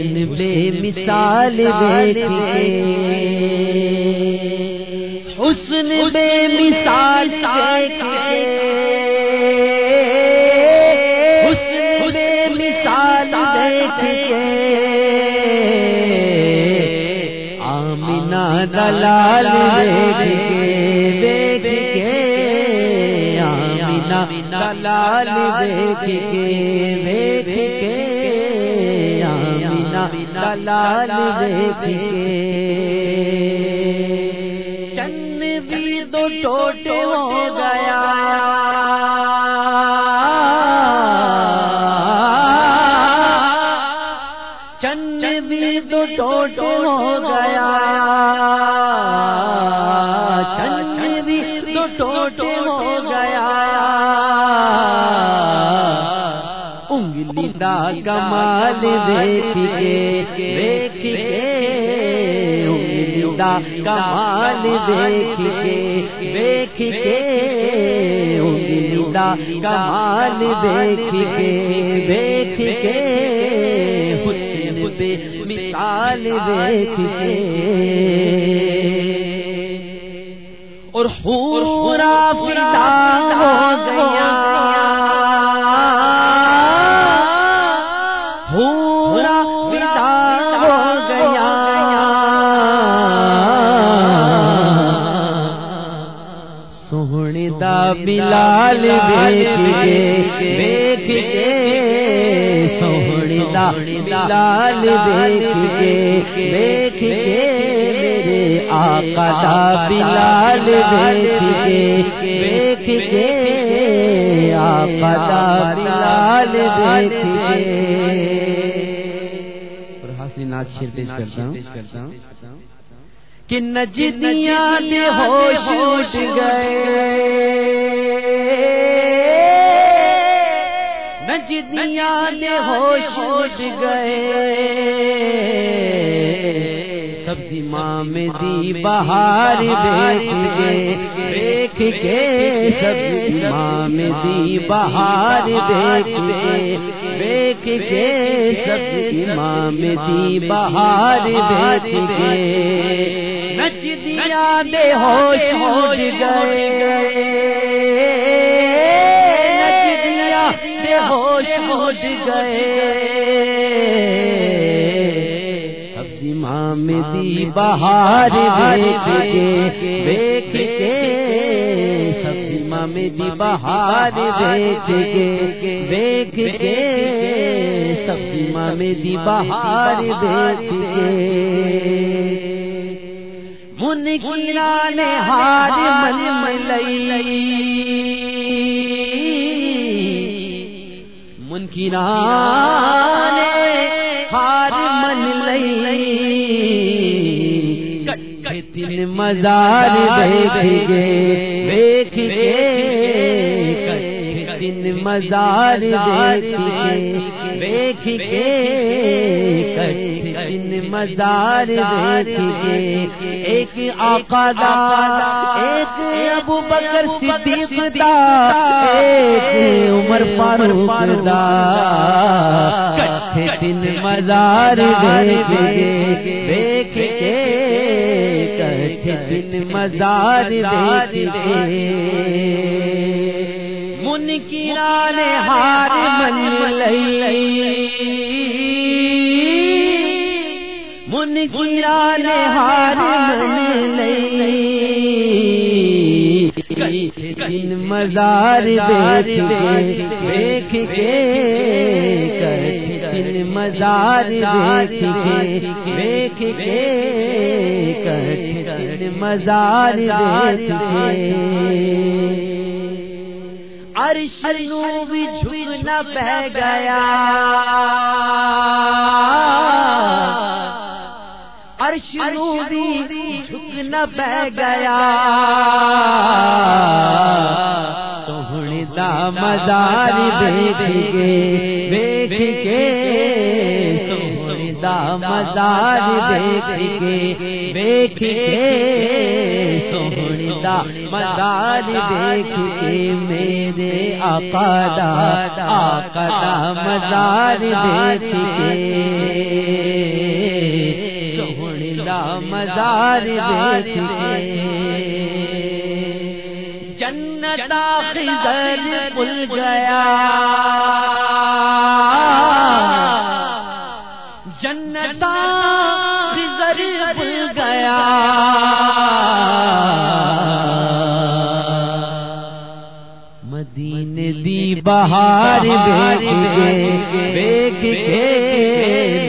حسن بے مثال دیکھ کے حسن بے مثال حسن بے مثال دیکھ کے آمینہ دلال دیکھ کے آمینہ دلال دیکھ کے دیکھ کے آمینہ دلال دیکھ کے چند بھی دو ٹوٹے ہو گیا۔ چند بھی دو ٹوٹے ہو دا کمال دیکھ دا کمال دیکھ دیکھ کے دا کمال دیکھ کے کے حسن بے مثال دیکھ اور پورا فدا ہو گیا۔ بلال سوہنی دا بلال دیکھ کے میرے آقا دا بلال آقا دا بلال دیکھ کے اور حاصل ناچ شیر پیش کرتا ہوں۔ کہ نجدیاں ہوش اٹھ گئے۔ نجدیاں دے ہوش اٹھ گئے۔ سبزی ماں میں دی بہار دیکھ کے۔ دیکھ کے سبزی ماں میں دی بہار دیکھ کے۔ دیکھ کے سبزی ماں میں دی بہار دیکھ کے۔ نچ دیا دے ہوش اٹھ گئے۔ دیا دے ہوش گئے۔ سبزی ماں میں دی بہار دیکھ کے دیکھ کے سبزی ماں میں دی بہار دیکھ کے دیکھ کے سبزی ماں میں دی بہار دیکھ کے من نے ہار مل ملئی من کی ہار من لئی تین مزار دیکھ گے دیکھ گے تین مزار دیکھ کے دیکھ کے تین مزار دیکھ کے ایک آقا دا، ایک ابو بکر صدیق دا، ایک عمر فاروق دا۔ کٹھے تین مزار دیکھ کے دیکھ کے کٹھے تین مزار دیکھ کے منکران ہار من دن مزار دیکھ دیکھ کے دن مزار دیکھ کے دیکھ کے مزار دیکھ کے عرش نو بھی جھکنا پہ گیا عرش نو بھی جھکنا پہ گیا۔ سوہنی دا مزار دیکھ کے دیکھ کے سوہنی دا مزار دیکھ کے دیکھ کے سوہنی دا مزار دیکھ کے میرے آقا دا آقا دا مزار دیکھ کے مزار دیکھ کے جنتا خزر بھول گیا۔ جنتا خزر بھول گیا۔ مدین دی بہار دیکھ کے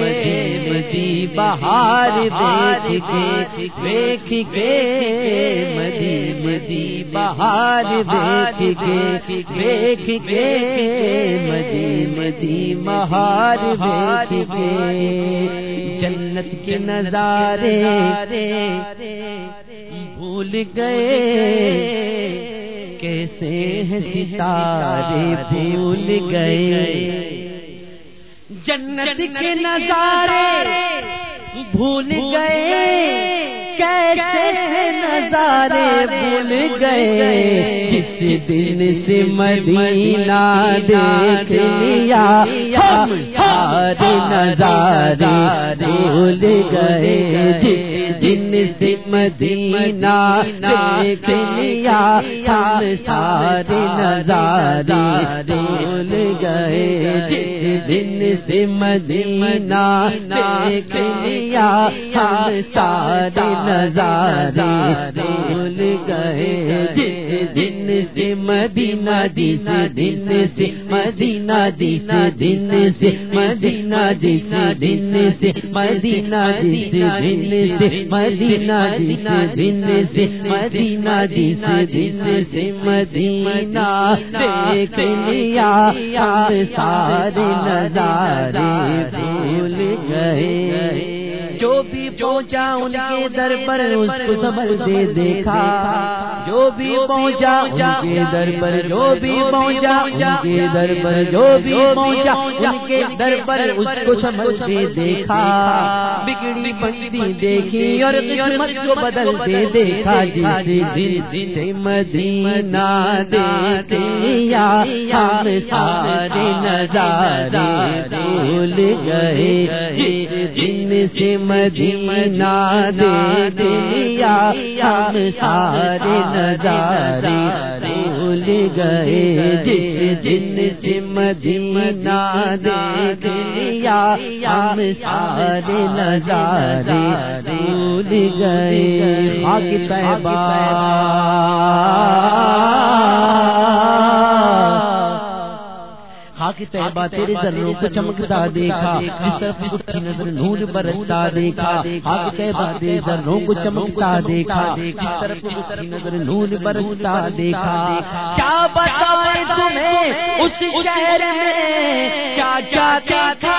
دی بہار دیکھ کے دیکھ کے مدین دی بہار دیکھ کے دیکھ کے مدین دی بہار دیکھ کے، جنت کے نظارے بھول گئے، کیسے ہیں ستارے بھول گئے جنت کے نظارے بھول گئے کیسے نظارے بھول گئے؟ دن سے مدینہ دیکھ لیا۔ ہم سارے نظارے بھول گئے۔ جس دن سے مدینہ دیکھ لیا۔ ہم سارے نظارے بھول گئے۔ جس دن سے مدینہ دیکھ لیا۔ ہم سارے نظارے بھول گئے۔ جس دن سے مدینہ جس دن سے مدینہ جس دن سے مدینہ جس دن سے مدینہ جس دن سے مدینہ جس دن سے مدینہ جس دن سے مدینہ دیکھ لیا ہم سارے نظارے بھول گئے جو بھی پہنچا ان کے در پر اس کو سبر دے دیکھا۔ جو بھی پہنچا ان کے در پر، جو بھی پہنچا ان کے در پر، جو بھی پہنچا ان کے در پر اس کو سبر دے دیکھا۔ بگڑی بندی دیکھی اور قسمت کو بدلتے دیکھا۔ جس دن سے مدینہ دیکھ لیا ہم سارے نظارے بھول گئے۔ جس دن سے مدینہ دیکھ لیا ہم سارے نظارے بھول گئے۔ جس جن سے مدینہ دیکھ لیا ہم سارے نظارے بھول گئے۔ خاک طیبہ خاک طیبہ تیرے ذروں کو چمکتا دیکھا جس طرف اٹھی نظر نور برستا دیکھا خاک طیبہ تیرے ذروں کو چمکتا دیکھا جس طرف اٹھی نظر نور برستا دیکھا۔ کیا بتائیں تمہیں؟ اس شہر میں کیا کیا دیکھا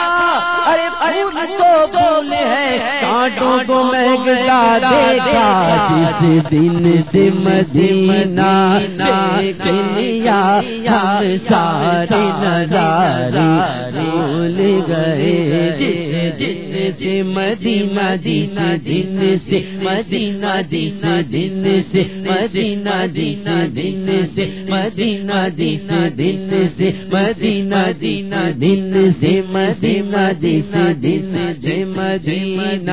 ارے پھول تو پھول ہے۔ کانٹوں کو مہنگتا دیکھا جس دن سے مدینہ لیا ہم سارے نظارے بھول گئے۔ جس جس سے مدینہ دین دن سے مدینہ دین دن سے مدینہ دین دن سے مدینہ دین دن سے مدینہ دین دن سے مدینہ دین دن سے مدینہ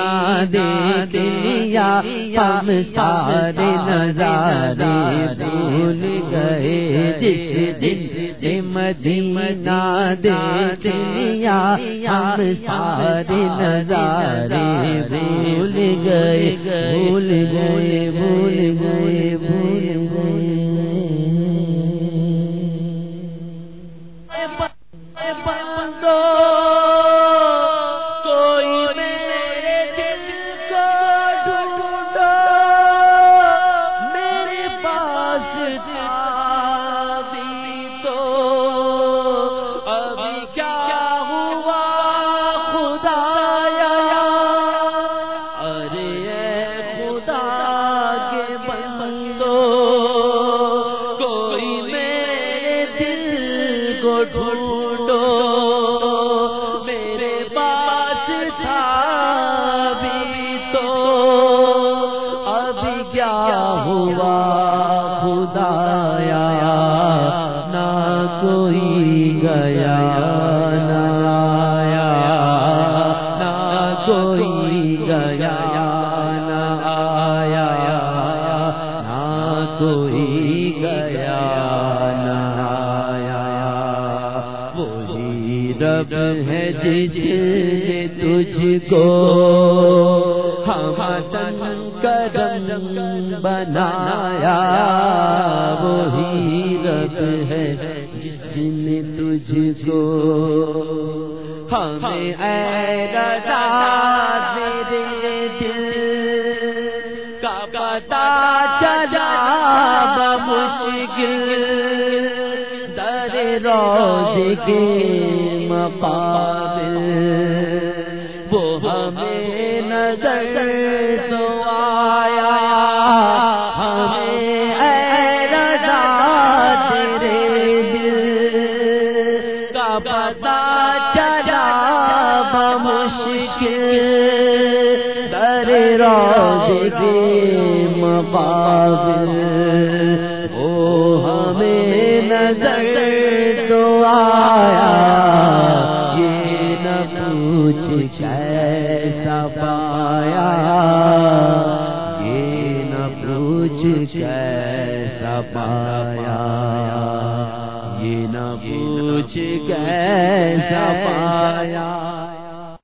دیکھ لیا ہم سارے نظارے بھول گئے۔ جس جس جی سے مدینہ دیکھ لیا ہم سارے نظارے بھول گئے۔ بھول گئے بھول گئے بھول گئے۔ رب ہے جس نے تجھ کو ہم کرم بنایا، وہی رب ہے جس نے تجھ کو ہمیں اے رضا تیرے دل کا پتا چلا بمشکل، در روز کے مقابل، وہ ہمیں نظر تو آیا۔ ہمیں اے رضا تیرے دل کا پتا چلا، بمشکل در روز کے مقابل ہمیں نظر تو آیا۔ مجھ کیسا پایا؟ یہ نہ پوچھ کیسا پایا؟ یہ نہ پوچھ کیسا پایا؟